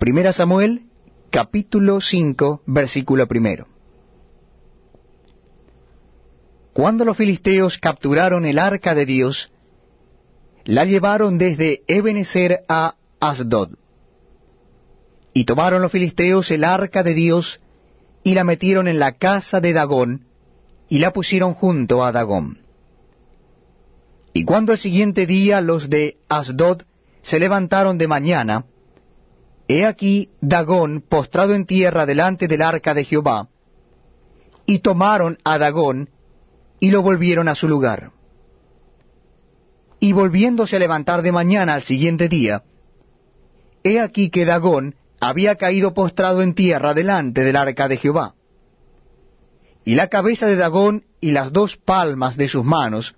Primera Samuel, capítulo 5, versículo primero. Cuando los filisteos capturaron el arca de Dios, la llevaron desde Ebenezer a Asdod. Y tomaron los filisteos el arca de Dios y la metieron en la casa de Dagón y la pusieron junto a Dagón. Y cuando el siguiente día los de Asdod se levantaron de mañana, he aquí Dagón postrado en tierra delante del arca de Jehová, y tomaron a Dagón y lo volvieron a su lugar. Y volviéndose a levantar de mañana al siguiente día, he aquí que Dagón había caído postrado en tierra delante del arca de Jehová. Y la cabeza de Dagón y las dos palmas de sus manos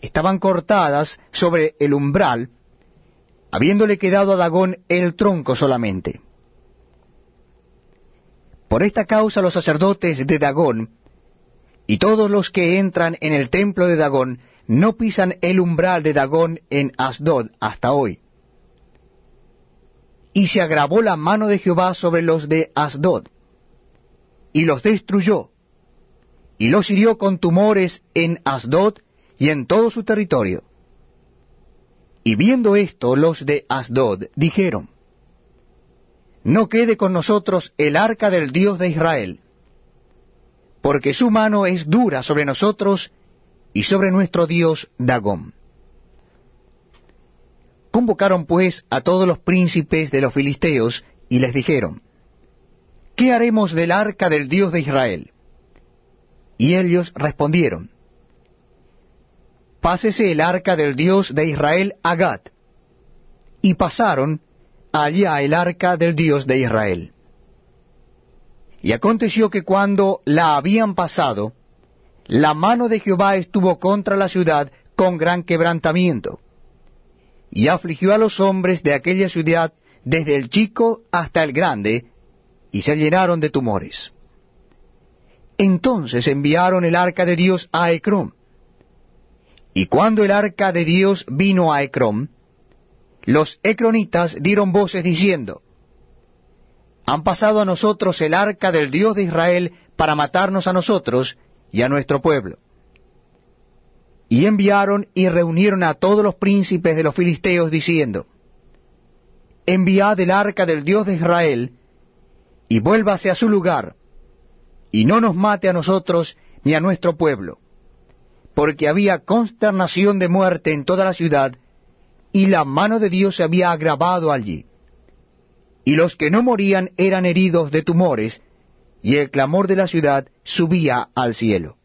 estaban cortadas sobre el umbral, habiéndole quedado a Dagón el tronco solamente. Por esta causa los sacerdotes de Dagón y todos los que entran en el templo de Dagón no pisan el umbral de Dagón en Asdod hasta hoy. Y se agravó la mano de Jehová sobre los de Asdod, y los destruyó, y los hirió con tumores en Asdod y en todo su territorio. Y viendo esto, los de Asdod dijeron, No quede con nosotros el arca del Dios de Israel, porque su mano es dura sobre nosotros y sobre nuestro Dios Dagón. Convocaron pues a todos los príncipes de los filisteos y les dijeron, ¿Qué haremos del arca del Dios de Israel? Y ellos respondieron, Pásese el arca del Dios de Israel a Gad. Y pasaron allá el arca del Dios de Israel. Y aconteció que cuando la habían pasado, la mano de Jehová estuvo contra la ciudad con gran quebrantamiento, y afligió a los hombres de aquella ciudad desde el chico hasta el grande, y se llenaron de tumores. Entonces enviaron el arca de Dios a Ecrón. Y cuando el arca de Dios vino a Ecrón, los ecronitas dieron voces diciendo, han pasado a nosotros el arca del Dios de Israel para matarnos a nosotros y a nuestro pueblo. Y enviaron y reunieron a todos los príncipes de los filisteos diciendo, Enviad el arca del Dios de Israel, y vuélvase a su lugar, y no nos mate a nosotros ni a nuestro pueblo, porque había consternación de muerte en toda la ciudad, y la mano de Dios se había agravado allí y los que no morían eran heridos de tumores, y el clamor de la ciudad subía al cielo.